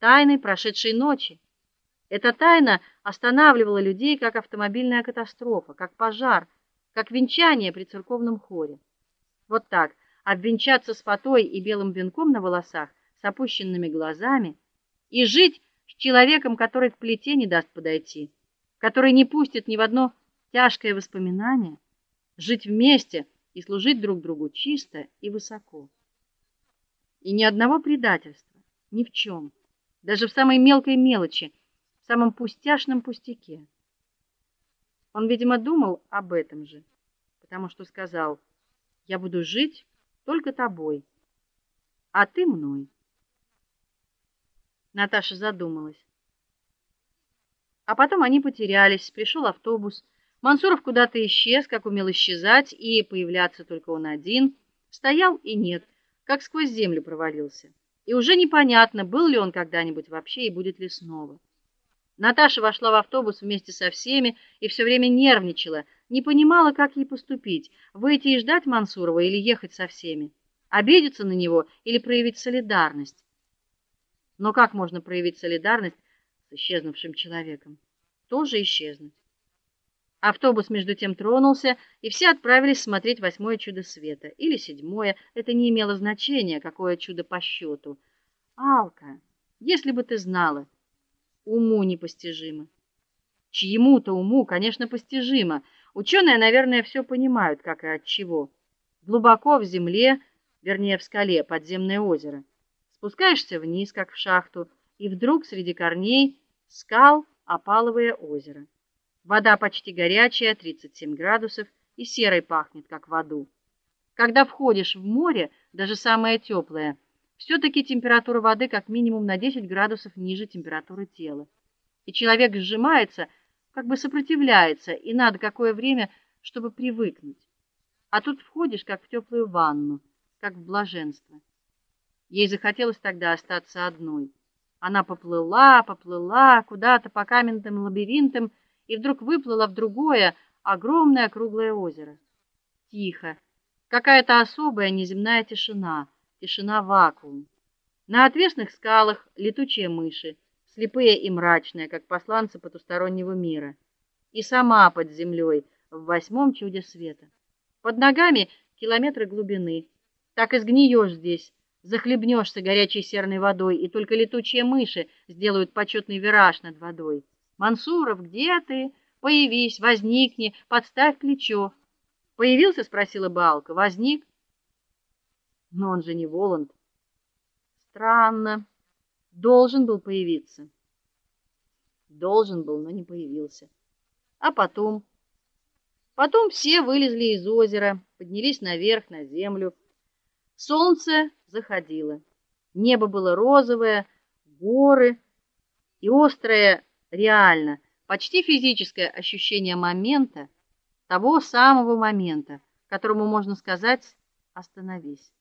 тайной прошедшей ночи. Эта тайна останавливала людей, как автомобильная катастрофа, как пожар, как венчание при церковном хоре. Вот так, обвенчаться с фатой и белым венком на волосах, с опущенными глазами и жить с человеком, который к плите не даст подойти, который не пустит ни в одно тяжкое воспоминание, жить вместе и служить друг другу чисто и высоко. И ни одного предательства, ни в чем, даже в самой мелкой мелочи, в самом пустяшном пустяке. Он, видимо, думал об этом же, потому что сказал: "Я буду жить только тобой, а ты мной". Наташа задумалась. А потом они потерялись. Пришел автобус. Мансуров куда-то исчез, как умел исчезать, и появляться только он один. Стоял и нет, как сквозь землю провалился. И уже непонятно, был ли он когда-нибудь вообще и будет ли снова. Наташа вошла в автобус вместе со всеми и все время нервничала, не понимала, как ей поступить: выйти и ждать Мансурова или ехать со всеми, обидеться на него или проявить солидарность. Но как можно проявить солидарность с исчезнувшим человеком? Тоже исчезнуть. Автобус между тем тронулся, и все отправились смотреть восьмое чудо света или седьмое, это не имело значения, какое чудо по счету. Алка, если бы ты знала, уму непостижимо. Чьему-то уму, конечно, постижимо. Ученые, наверное, все понимают, как и от чего. Глубоко в земле, вернее, в скале подземное озеро. Спускаешься вниз, как в шахту, и вдруг среди корней скал опаловое озеро. Вода почти горячая, 37 градусов, и серой пахнет, как в аду. Когда входишь в море, даже самое теплое, все таки температура воды как минимум на 10 градусов ниже температуры тела. И человек сжимается, как бы сопротивляется, и надо какое время, чтобы привыкнуть. А тут входишь как в теплую ванну, как в блаженство. Ей захотелось тогда остаться одной. Она поплыла, поплыла куда-то по каменным лабиринтам и вдруг выплыла в другое, огромное круглое озеро. Тихо. Какая-то особая неземная тишина, тишина-вакуум. На отвесных скалах летучие мыши, слепые и мрачные, как посланцы потустороннего мира. И сама под землей в восьмом чуде света. Под ногами километры глубины. Так и сгниешь здесь захлебнешься горячей серной водой, и только летучие мыши сделают почетный вираж над водой. Мансуров, где ты? Появись, возникни, подставь плечо. Появился, спросила Балка. Возник. Но он же не Воланд. Странно. Должен был появиться. Должен был, но не появился. А потом Потом все вылезли из озера, поднялись наверх на землю. Солнце заходило. Небо было розовое, горы и острое, реально, почти физическое ощущение момента, того самого момента, которому можно сказать: остановись.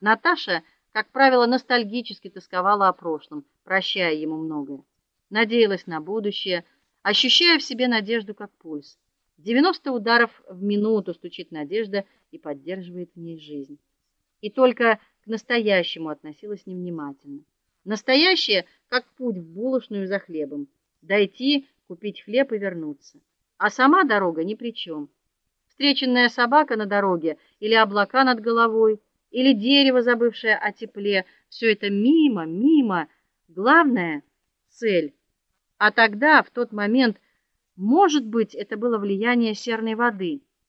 Наташа, как правило, ностальгически тосковала о прошлом, прощая ему многое. Надеялась на будущее, ощущая в себе надежду как пульс. 90 ударов в минуту стучит надежда и поддерживает в ней жизнь и только к настоящему относилась невнимательно. Настоящее, как путь в булочную за хлебом, дойти, купить хлеб и вернуться. А сама дорога ни при чем. Встреченная собака на дороге или облака над головой, или дерево, забывшее о тепле, все это мимо, мимо. Главное цель. А тогда, в тот момент, может быть, это было влияние серной воды.